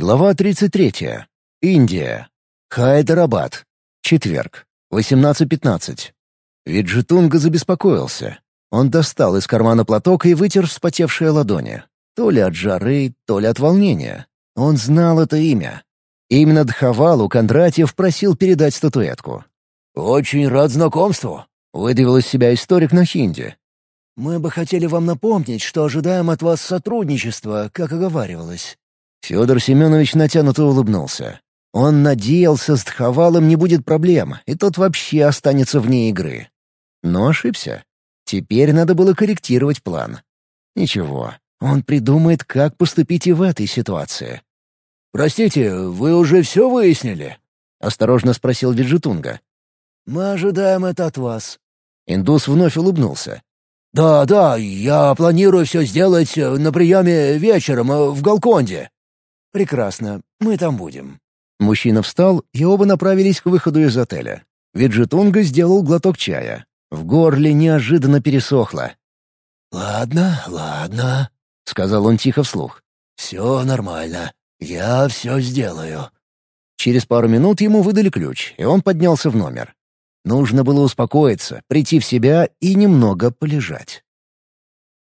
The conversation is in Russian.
Глава 33. Индия. Хайдарабад. Четверг. 18.15. Виджетунга забеспокоился. Он достал из кармана платок и вытер вспотевшие ладони. То ли от жары, то ли от волнения. Он знал это имя. Именно Дхавалу Кондратьев просил передать статуэтку. «Очень рад знакомству», — выдавил из себя историк на хинди. «Мы бы хотели вам напомнить, что ожидаем от вас сотрудничества, как оговаривалось». Федор Семенович натянуто улыбнулся. Он надеялся, с Дхавалом не будет проблем, и тот вообще останется вне игры. Но ошибся. Теперь надо было корректировать план. Ничего, он придумает, как поступить и в этой ситуации. «Простите, вы уже все выяснили?» — осторожно спросил Виджетунга. «Мы ожидаем это от вас». Индус вновь улыбнулся. «Да, да, я планирую все сделать на приеме вечером э, в Галконде». «Прекрасно, мы там будем». Мужчина встал, и оба направились к выходу из отеля. Виджетунга сделал глоток чая. В горле неожиданно пересохло. «Ладно, ладно», — сказал он тихо вслух. «Все нормально. Я все сделаю». Через пару минут ему выдали ключ, и он поднялся в номер. Нужно было успокоиться, прийти в себя и немного полежать.